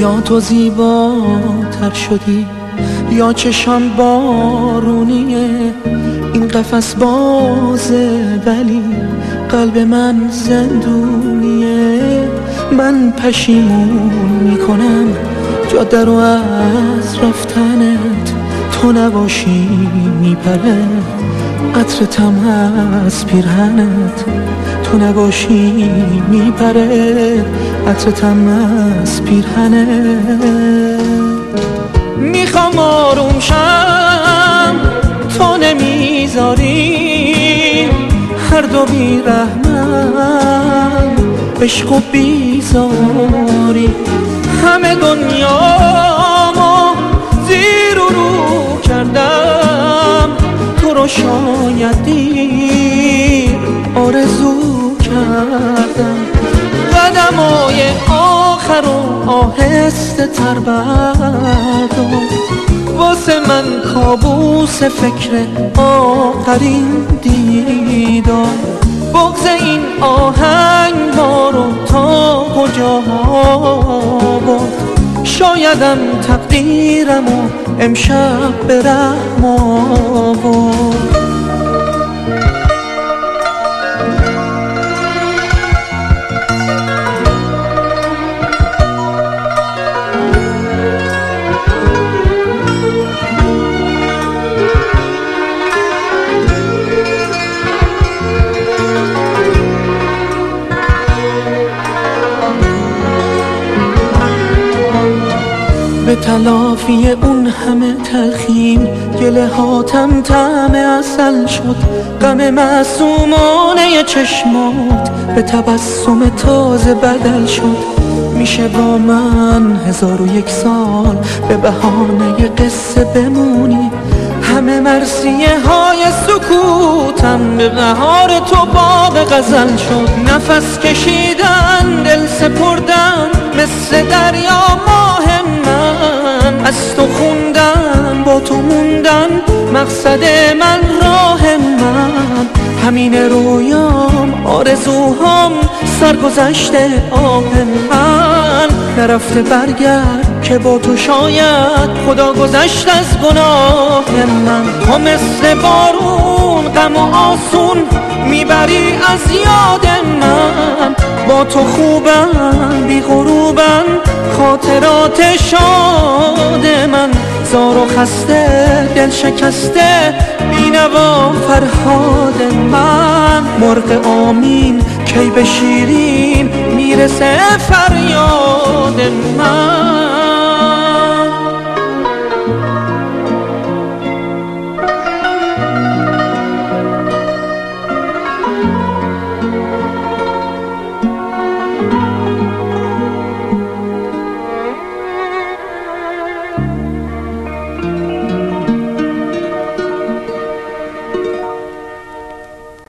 یا تو زیباتر شدی یا چشان بارونیه این قفس بازه ولی قلب من زندونیه. من پشیمون می‌کنم جاده رو از رفتنت تو نباشی میپره قطرتم از پیرهنت. تو نباشی میپره. عطرتم از پیرهنت. می‌خوام آروم شم. تو نمی‌ذاری. هر دو بیرحمن عشق و بیزاری. همه دنیامو شاید دیر آرزو کردم. قدمای آخر و آهسته تر بردار. واسه من کابوس فکر آخرین دیدار. بغز این آهنگ رو تا کجا شایدم تقدیرم و امشب به رحم آورد. تلافی اون همه تلخیم گله هاتم تعم اصل شد. غم معصومانه چشمات به تبسم تازه بدل شد. میشه با من هزار و یک سال به بهانه قصه بمونی. همه مرسیه های سکوتم به بهار تو باغ غزل شد. نفس کشیدن دل سپردن مثل دریا تو خوندن با تو موندن مقصد من راه من. همین رویام آرزوهام سرگذشته آه من. نرفته برگرد که با تو شاید خدا گذشت از گناه من. تو مثل بارون غم و آسون می‌بری از یاد من. با تو خوبم بی غروبم خاطرات شاد من. زار و خسته دل شکسته بینوا فرهاد من. مرغ آمین کی به شیرین می‌رسه فریاد من.